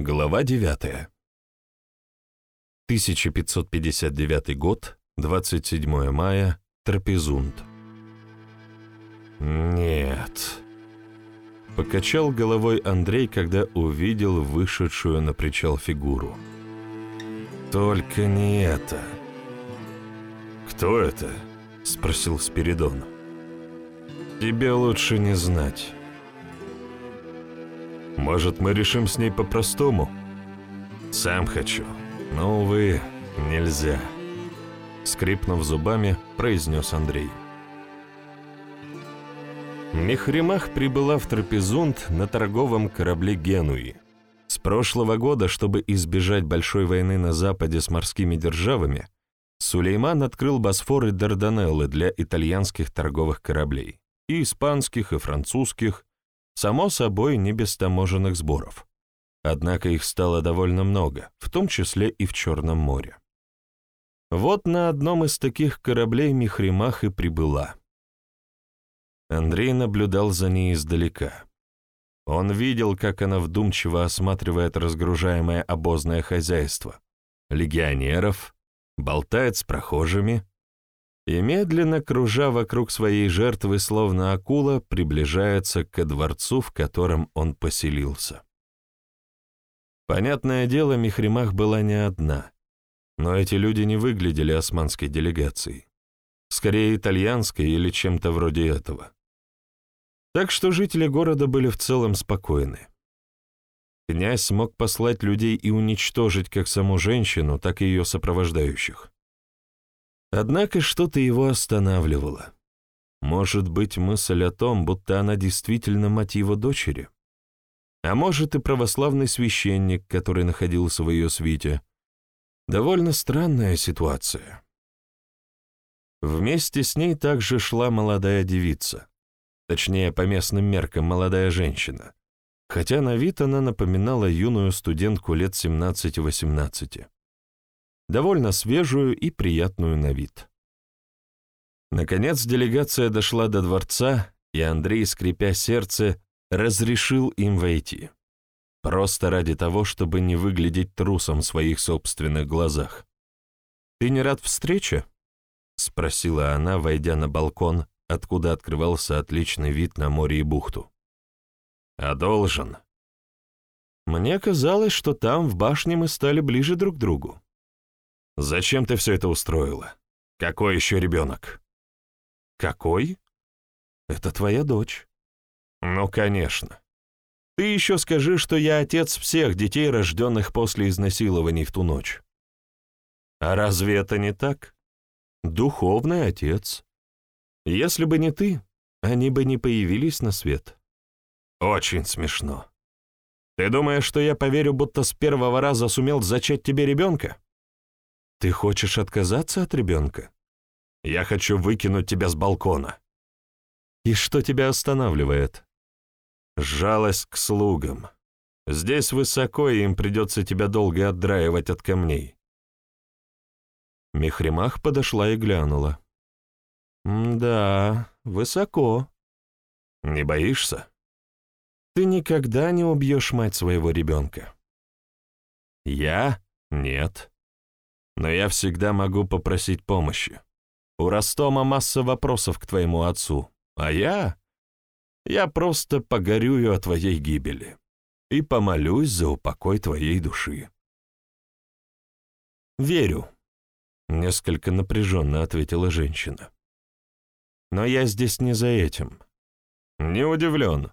Глава 9. 1559 год, 27 мая, Трапезунд. «Нет», — покачал головой Андрей, когда увидел вышедшую на причал фигуру. «Только не это». «Кто это?» — спросил Спиридон. «Тебе лучше не знать». Может, мы решим с ней по-простому? Сам хочу. Но, увы, нельзя. Скрипнув зубами, произнес Андрей. Мехримах прибыла в Трапезунд на торговом корабле Генуи. С прошлого года, чтобы избежать большой войны на Западе с морскими державами, Сулейман открыл Босфор и Дарданеллы для итальянских торговых кораблей, и испанских, и французских, Само собой, не без таможенных сборов. Однако их стало довольно много, в том числе и в Черном море. Вот на одном из таких кораблей Михримах и прибыла. Андрей наблюдал за ней издалека. Он видел, как она вдумчиво осматривает разгружаемое обозное хозяйство, легионеров, болтает с прохожими, и, медленно кружа вокруг своей жертвы, словно акула, приближается к дворцу, в котором он поселился. Понятное дело, Михримах была не одна, но эти люди не выглядели османской делегацией, скорее итальянской или чем-то вроде этого. Так что жители города были в целом спокойны. Князь мог послать людей и уничтожить как саму женщину, так и ее сопровождающих. Однако что-то его останавливало. Может быть, мысль о том, будто она действительно мать его дочери? А может, и православный священник, который находился в ее свите. Довольно странная ситуация. Вместе с ней также шла молодая девица, точнее, по местным меркам, молодая женщина, хотя на вид она напоминала юную студентку лет 17-18 довольно свежую и приятную на вид. Наконец делегация дошла до дворца, и Андрей, скрипя сердце, разрешил им войти. Просто ради того, чтобы не выглядеть трусом в своих собственных глазах. «Ты не рад встрече?» — спросила она, войдя на балкон, откуда открывался отличный вид на море и бухту. «А должен». «Мне казалось, что там, в башне, мы стали ближе друг к другу». Зачем ты все это устроила? Какой еще ребенок? Какой? Это твоя дочь. Ну, конечно. Ты еще скажи, что я отец всех детей, рожденных после изнасилований в ту ночь. А разве это не так? Духовный отец. Если бы не ты, они бы не появились на свет. Очень смешно. Ты думаешь, что я поверю, будто с первого раза сумел зачать тебе ребенка? Ты хочешь отказаться от ребенка? Я хочу выкинуть тебя с балкона. И что тебя останавливает? Жалость к слугам. Здесь высоко, и им придется тебя долго отдраивать от камней. Мехримах подошла и глянула. «Да, высоко. Не боишься? Ты никогда не убьешь мать своего ребенка». «Я? Нет но я всегда могу попросить помощи. У Ростома масса вопросов к твоему отцу, а я... Я просто погорюю о твоей гибели и помолюсь за упокой твоей души. «Верю», — несколько напряженно ответила женщина. «Но я здесь не за этим. Не удивлен.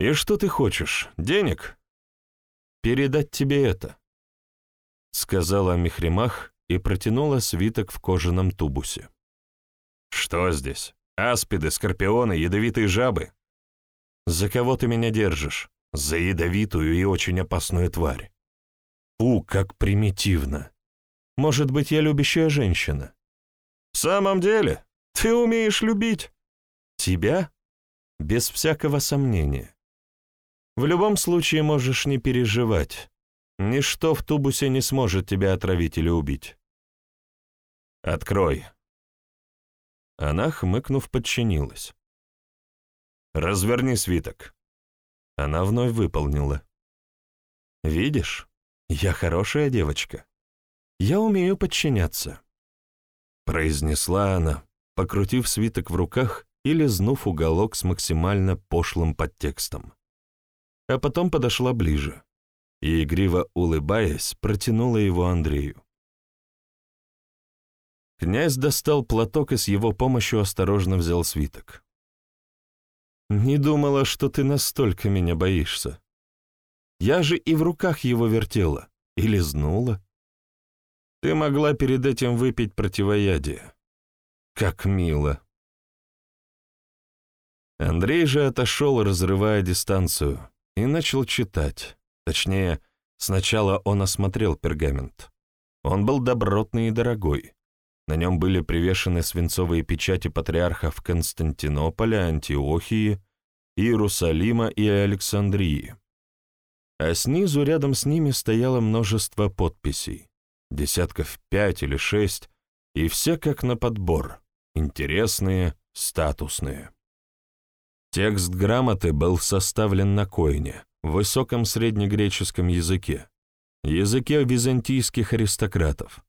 И что ты хочешь, денег? Передать тебе это сказала Михримах и протянула свиток в кожаном тубусе. «Что здесь? Аспиды, скорпионы, ядовитые жабы? За кого ты меня держишь? За ядовитую и очень опасную тварь. Фу, как примитивно. Может быть, я любящая женщина? В самом деле, ты умеешь любить. Тебя? Без всякого сомнения. В любом случае можешь не переживать. Ничто в тубусе не сможет тебя отравить или убить. Открой. Она, хмыкнув, подчинилась. Разверни свиток. Она вновь выполнила. Видишь, я хорошая девочка. Я умею подчиняться», — произнесла она, покрутив свиток в руках и лизнув уголок с максимально пошлым подтекстом. А потом подошла ближе и, игриво улыбаясь, протянула его Андрею. Князь достал платок и с его помощью осторожно взял свиток. «Не думала, что ты настолько меня боишься. Я же и в руках его вертела, и лизнула. Ты могла перед этим выпить противоядие. Как мило!» Андрей же отошел, разрывая дистанцию, и начал читать. Точнее, сначала он осмотрел пергамент. Он был добротный и дорогой. На нем были привешены свинцовые печати патриархов Константинополя, Антиохии, Иерусалима и Александрии. А снизу рядом с ними стояло множество подписей, десятков пять или шесть, и все как на подбор, интересные, статусные. Текст грамоты был составлен на койне, в высоком среднегреческом языке, языке византийских аристократов.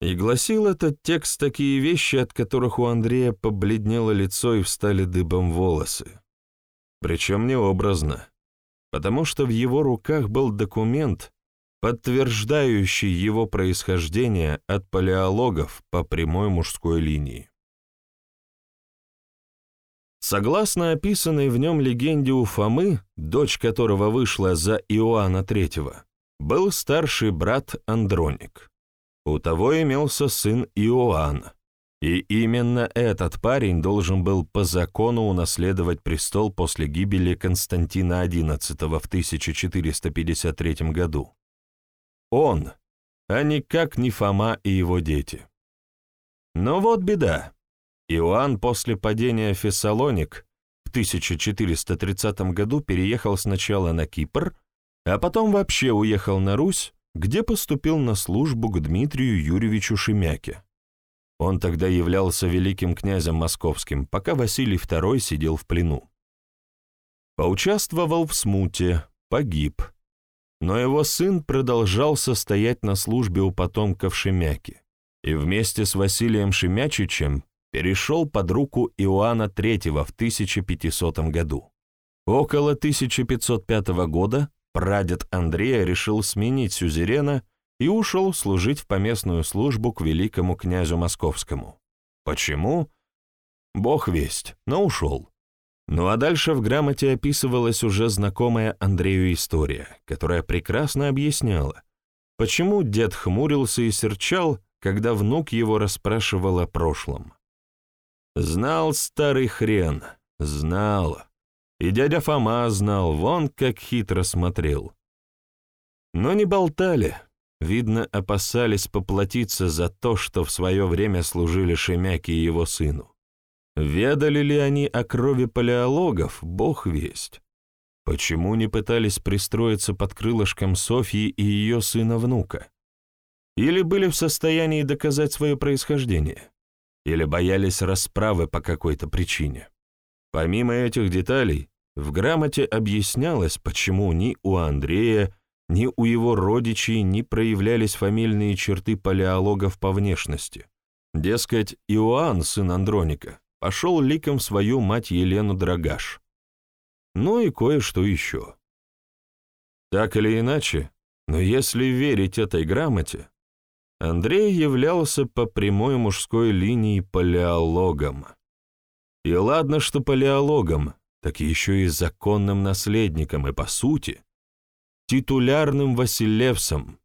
И гласил этот текст такие вещи, от которых у Андрея побледнело лицо и встали дыбом волосы. Причем необразно, потому что в его руках был документ, подтверждающий его происхождение от палеологов по прямой мужской линии. Согласно описанной в нем легенде у Фомы, дочь которого вышла за Иоанна III, был старший брат Андроник. У того имелся сын Иоанн, и именно этот парень должен был по закону унаследовать престол после гибели Константина XI в 1453 году. Он, а никак не Фома и его дети. Но вот беда. Иоанн после падения Фессалоник в 1430 году переехал сначала на Кипр, а потом вообще уехал на Русь, где поступил на службу к Дмитрию Юрьевичу Шемяке. Он тогда являлся великим князем московским, пока Василий II сидел в плену. Поучаствовал в смуте, погиб, но его сын продолжал состоять на службе у потомков Шемяки и вместе с Василием Шемячичем перешел под руку Иоанна III в 1500 году. Около 1505 года прадед Андрея решил сменить сюзерена и ушел служить в поместную службу к великому князю московскому. Почему? Бог весть, но ушел. Ну а дальше в грамоте описывалась уже знакомая Андрею история, которая прекрасно объясняла, почему дед хмурился и серчал, когда внук его расспрашивал о прошлом. Знал старый хрен, знал. И дядя Фома знал, вон как хитро смотрел. Но не болтали. Видно, опасались поплатиться за то, что в свое время служили Шемяки и его сыну. Ведали ли они о крови палеологов, бог весть. Почему не пытались пристроиться под крылышком Софьи и ее сына-внука? Или были в состоянии доказать свое происхождение? Или боялись расправы по какой-то причине. Помимо этих деталей, в грамоте объяснялось, почему ни у Андрея, ни у его родичей не проявлялись фамильные черты палеологов по внешности. Дескать, Иоанн, сын Андроника, пошел ликом свою мать Елену Драгаш. Ну и кое-что еще. Так или иначе, но если верить этой грамоте, Андрей являлся по прямой мужской линии палеологом. И ладно, что палеологом, так еще и законным наследником, и, по сути, титулярным Василевсом,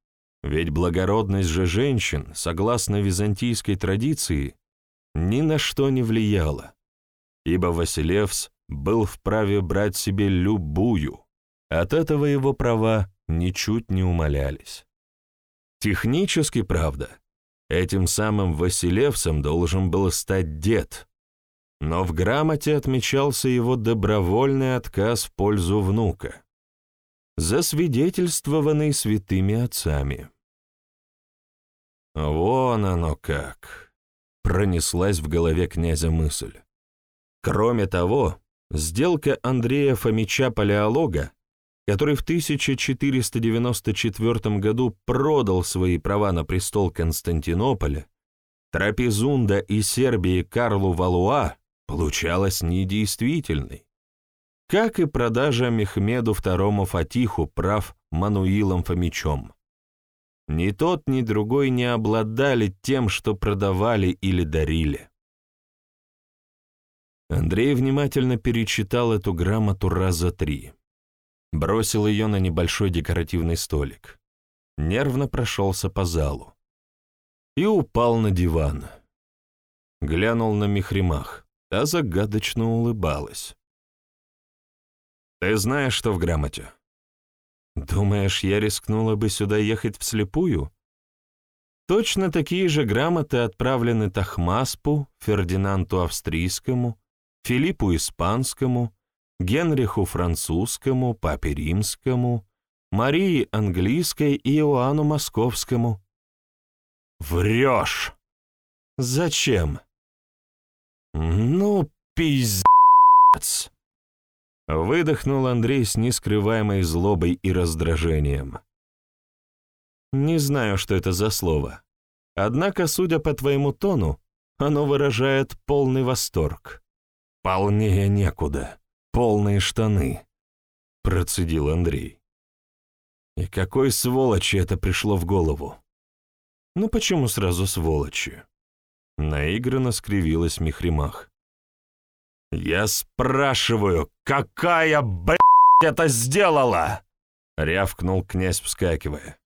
ведь благородность же женщин, согласно византийской традиции, ни на что не влияла, ибо Василевс был вправе брать себе любую, от этого его права ничуть не умалялись. Технически, правда, этим самым Василевсом должен был стать дед, но в грамоте отмечался его добровольный отказ в пользу внука, засвидетельствованный святыми отцами. «Вон оно как!» — пронеслась в голове князя мысль. Кроме того, сделка Андрея Фомича Палеолога который в 1494 году продал свои права на престол Константинополя, Трапезунда и Сербии Карлу Валуа, получалась недействительной, как и продажа Мехмеду II Фатиху прав Мануилом Фомичом. Ни тот, ни другой не обладали тем, что продавали или дарили. Андрей внимательно перечитал эту грамоту раза три. Бросил ее на небольшой декоративный столик. Нервно прошелся по залу. И упал на диван. Глянул на Мехримах. Та загадочно улыбалась. «Ты знаешь, что в грамоте?» «Думаешь, я рискнула бы сюда ехать вслепую?» Точно такие же грамоты отправлены Тахмаспу, Фердинанду Австрийскому, Филиппу Испанскому, Генриху Французскому, Папе Римскому, Марии Английской и Иоанну Московскому. Врешь! Зачем? Ну, пиздец! Выдохнул Андрей с нескрываемой злобой и раздражением. Не знаю, что это за слово. Однако, судя по твоему тону, оно выражает полный восторг. Полнее некуда полные штаны», — процедил Андрей. «И какой сволочи это пришло в голову?» «Ну почему сразу сволочи?» Наигранно скривилась Михримах. «Я спрашиваю, какая, блядь, это сделала?» — рявкнул князь, вскакивая.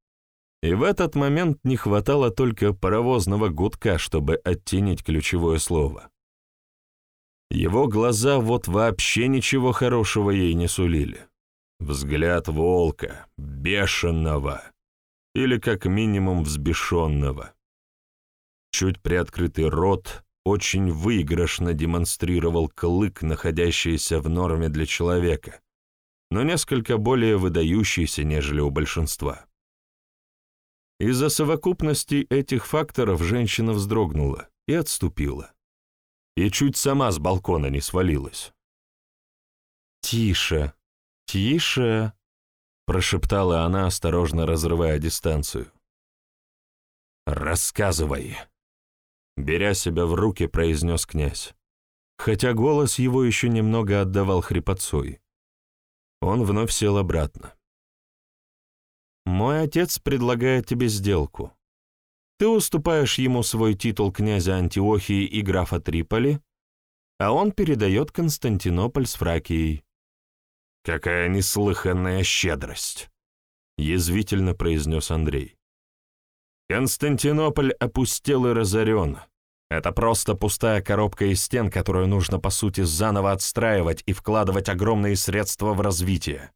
И в этот момент не хватало только паровозного гудка, чтобы оттенить ключевое слово. Его глаза вот вообще ничего хорошего ей не сулили. Взгляд волка, бешеного, или как минимум взбешенного. Чуть приоткрытый рот очень выигрышно демонстрировал клык, находящийся в норме для человека, но несколько более выдающийся, нежели у большинства. Из-за совокупности этих факторов женщина вздрогнула и отступила и чуть сама с балкона не свалилась. «Тише, тише!» — прошептала она, осторожно разрывая дистанцию. «Рассказывай!» Беря себя в руки, произнес князь, хотя голос его еще немного отдавал хрипотцой. Он вновь сел обратно. «Мой отец предлагает тебе сделку. Ты уступаешь ему свой титул князя Антиохии и графа Триполи, а он передает Константинополь с Фракией. «Какая неслыханная щедрость!» — язвительно произнес Андрей. «Константинополь опустел и разорен. Это просто пустая коробка из стен, которую нужно, по сути, заново отстраивать и вкладывать огромные средства в развитие.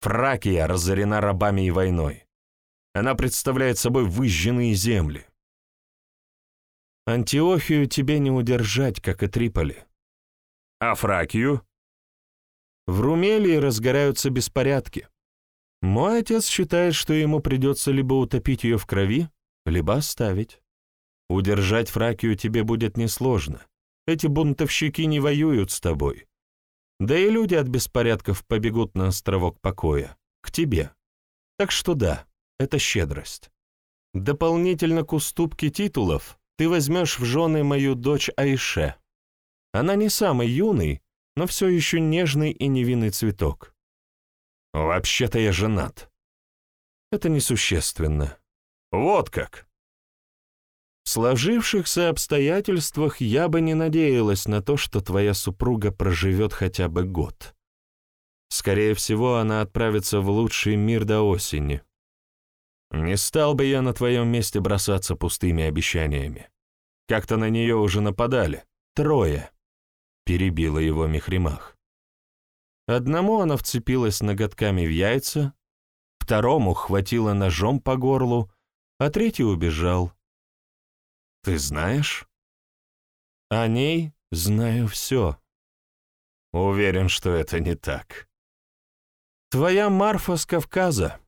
Фракия разорена рабами и войной. Она представляет собой выжженные земли. Антиохию тебе не удержать, как и Триполи. А Фракию? В Румелии разгораются беспорядки. Мой отец считает, что ему придется либо утопить ее в крови, либо оставить. Удержать Фракию тебе будет несложно. Эти бунтовщики не воюют с тобой. Да и люди от беспорядков побегут на островок покоя, к тебе. Так что да, это щедрость. Дополнительно к уступке титулов ты возьмешь в жены мою дочь Айше. Она не самый юный, но все еще нежный и невинный цветок. Вообще-то я женат. Это несущественно. Вот как. В сложившихся обстоятельствах я бы не надеялась на то, что твоя супруга проживет хотя бы год. Скорее всего, она отправится в лучший мир до осени. Не стал бы я на твоем месте бросаться пустыми обещаниями. Как-то на нее уже нападали. Трое. Перебила его Мехримах. Одному она вцепилась ноготками в яйца, второму хватило ножом по горлу, а третий убежал. Ты знаешь? О ней знаю все. Уверен, что это не так. Твоя Марфа с Кавказа.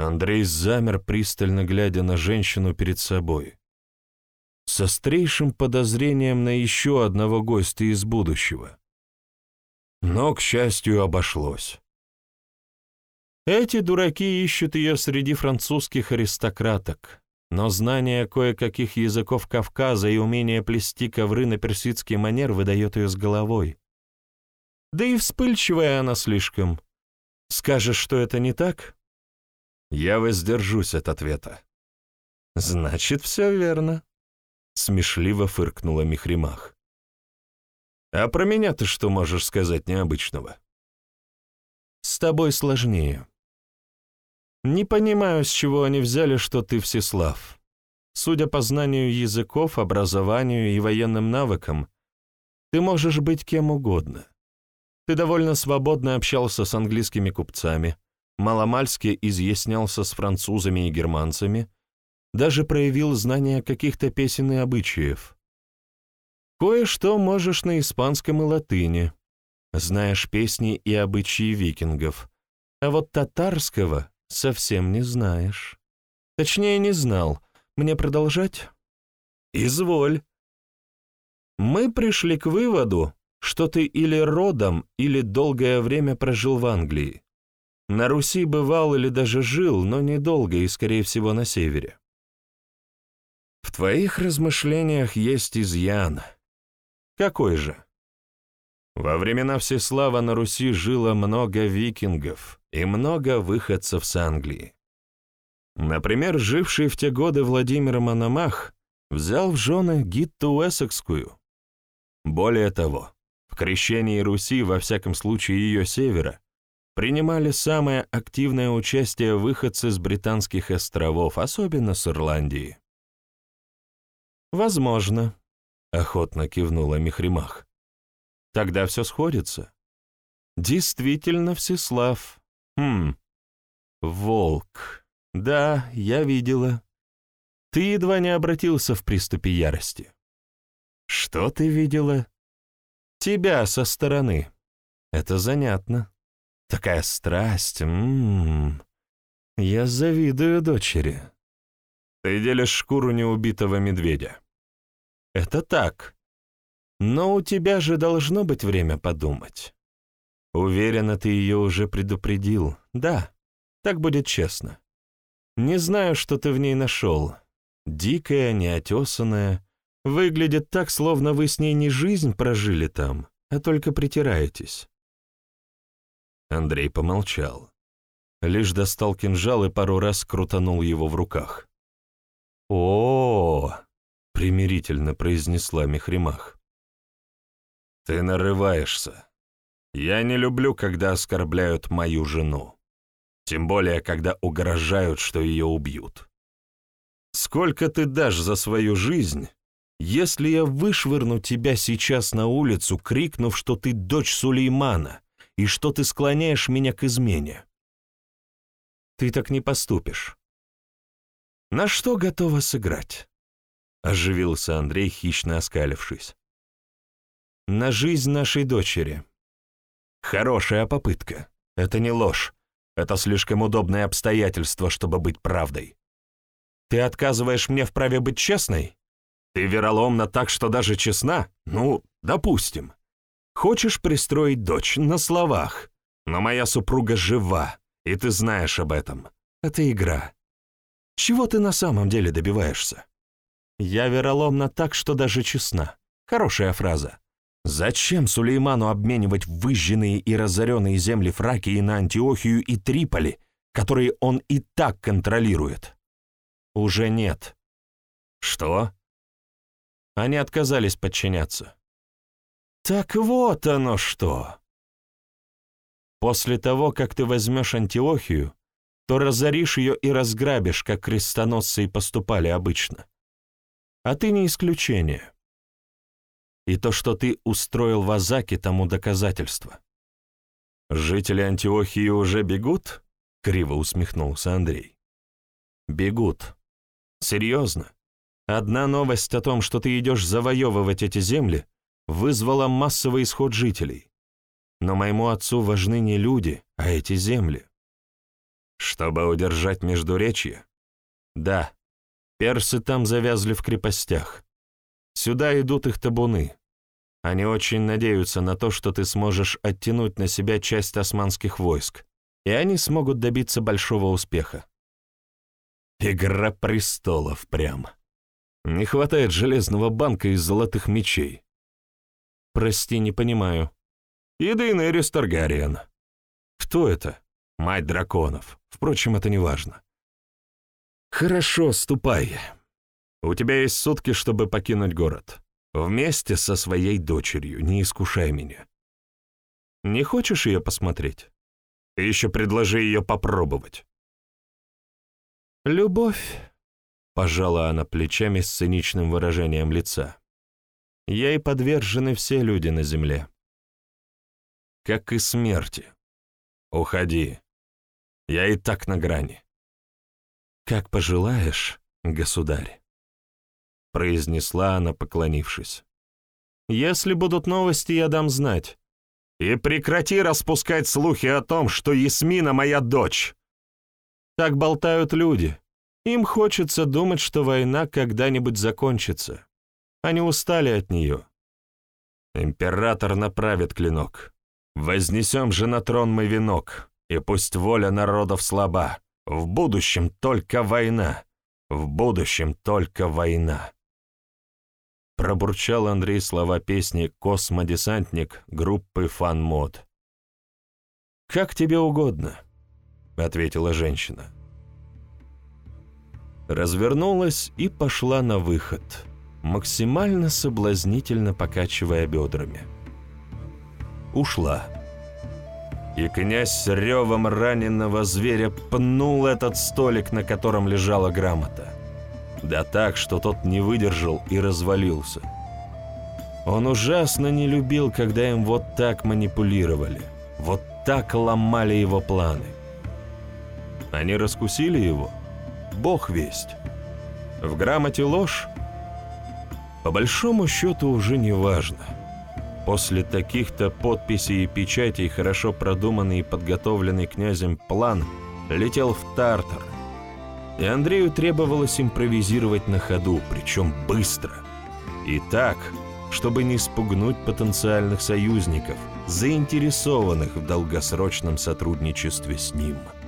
Андрей замер, пристально глядя на женщину перед собой. С острейшим подозрением на еще одного гостя из будущего. Но, к счастью, обошлось. Эти дураки ищут ее среди французских аристократок, но знание кое-каких языков Кавказа и умение плести ковры на персидский манер выдает ее с головой. Да и вспыльчивая она слишком. Скажешь, что это не так? Я воздержусь от ответа. Значит, все верно. Смешливо фыркнула Михримах. А про меня ты что можешь сказать необычного? С тобой сложнее. Не понимаю, с чего они взяли, что ты Всеслав. Судя по знанию языков, образованию и военным навыкам, ты можешь быть кем угодно. Ты довольно свободно общался с английскими купцами, маломальски изъяснялся с французами и германцами, даже проявил знания каких-то песен и обычаев. Кое-что можешь на испанском и латыни, знаешь песни и обычаи викингов, а вот татарского совсем не знаешь. Точнее, не знал. Мне продолжать? Изволь. Мы пришли к выводу, что ты или родом, или долгое время прожил в Англии. На Руси бывал или даже жил, но недолго и, скорее всего, на севере. В твоих размышлениях есть изъян. Какой же? Во времена Всеслава на Руси жило много викингов и много выходцев с Англии. Например, живший в те годы Владимир Мономах взял в жены Гитту Уэссекскую. Более того, в крещении Руси, во всяком случае ее севера, принимали самое активное участие выходцы с британских островов, особенно с Ирландии. «Возможно», — охотно кивнула Михримах. Тогда все сходится. Действительно, Всеслав. Хм. Волк. Да, я видела. Ты едва не обратился в приступе ярости. Что ты видела? Тебя со стороны. Это занятно. Такая страсть. М -м -м. Я завидую дочери. Ты делишь шкуру неубитого медведя. Это так. Но у тебя же должно быть время подумать. Уверена, ты ее уже предупредил. Да, так будет честно. Не знаю, что ты в ней нашел. Дикая, неотесанная. Выглядит так, словно вы с ней не жизнь прожили там, а только притираетесь. Андрей помолчал. Лишь достал кинжал и пару раз крутанул его в руках. «О-о-о!» — примирительно произнесла Мехримах. Ты нарываешься. Я не люблю, когда оскорбляют мою жену. Тем более, когда угрожают, что ее убьют. Сколько ты дашь за свою жизнь, если я вышвырну тебя сейчас на улицу, крикнув, что ты дочь Сулеймана и что ты склоняешь меня к измене? Ты так не поступишь. На что готова сыграть? Оживился Андрей, хищно оскалившись на жизнь нашей дочери. Хорошая попытка. Это не ложь. Это слишком удобное обстоятельство, чтобы быть правдой. Ты отказываешь мне в праве быть честной? Ты вероломна так, что даже честна? Ну, допустим. Хочешь пристроить дочь на словах, но моя супруга жива, и ты знаешь об этом. Это игра. Чего ты на самом деле добиваешься? Я вероломна так, что даже честна. Хорошая фраза. Зачем Сулейману обменивать выжженные и разоренные земли Фракии на Антиохию и Триполи, которые он и так контролирует? Уже нет. Что? Они отказались подчиняться. Так вот оно что. После того, как ты возьмешь Антиохию, то разоришь ее и разграбишь, как крестоносцы и поступали обычно. А ты не исключение. И то, что ты устроил в Азаке, тому доказательство. «Жители Антиохии уже бегут?» — криво усмехнулся Андрей. «Бегут. Серьезно. Одна новость о том, что ты идешь завоевывать эти земли, вызвала массовый исход жителей. Но моему отцу важны не люди, а эти земли. Чтобы удержать Междуречье? Да, персы там завязли в крепостях. Сюда идут их табуны. Они очень надеются на то, что ты сможешь оттянуть на себя часть османских войск. и они смогут добиться большого успеха. Игра престолов прям. Не хватает железного банка и золотых мечей. Прости, не понимаю. И Дейнерис Таргариен. Кто это? Мать драконов. Впрочем, это не важно. Хорошо, ступай. У тебя есть сутки, чтобы покинуть город. Вместе со своей дочерью, не искушай меня. Не хочешь ее посмотреть? Еще предложи ее попробовать. Любовь, пожала она плечами с циничным выражением лица. Ей подвержены все люди на земле. Как и смерти. Уходи. Я и так на грани. Как пожелаешь, государь произнесла она, поклонившись. «Если будут новости, я дам знать. И прекрати распускать слухи о том, что Ясмина моя дочь!» Так болтают люди. Им хочется думать, что война когда-нибудь закончится. Они устали от нее. Император направит клинок. Вознесем же на трон мы венок, и пусть воля народов слаба. В будущем только война. В будущем только война. Пробурчал Андрей слова песни «Космодесантник» группы «Фан Мод». «Как тебе угодно», — ответила женщина. Развернулась и пошла на выход, максимально соблазнительно покачивая бедрами. Ушла. И князь с ревом раненого зверя пнул этот столик, на котором лежала грамота. Да так, что тот не выдержал и развалился. Он ужасно не любил, когда им вот так манипулировали, вот так ломали его планы. Они раскусили его? Бог весть. В грамоте ложь? По большому счету уже не важно. После таких-то подписей и печатей хорошо продуманный и подготовленный князем план летел в Тартар, и Андрею требовалось импровизировать на ходу, причем быстро. И так, чтобы не спугнуть потенциальных союзников, заинтересованных в долгосрочном сотрудничестве с ним –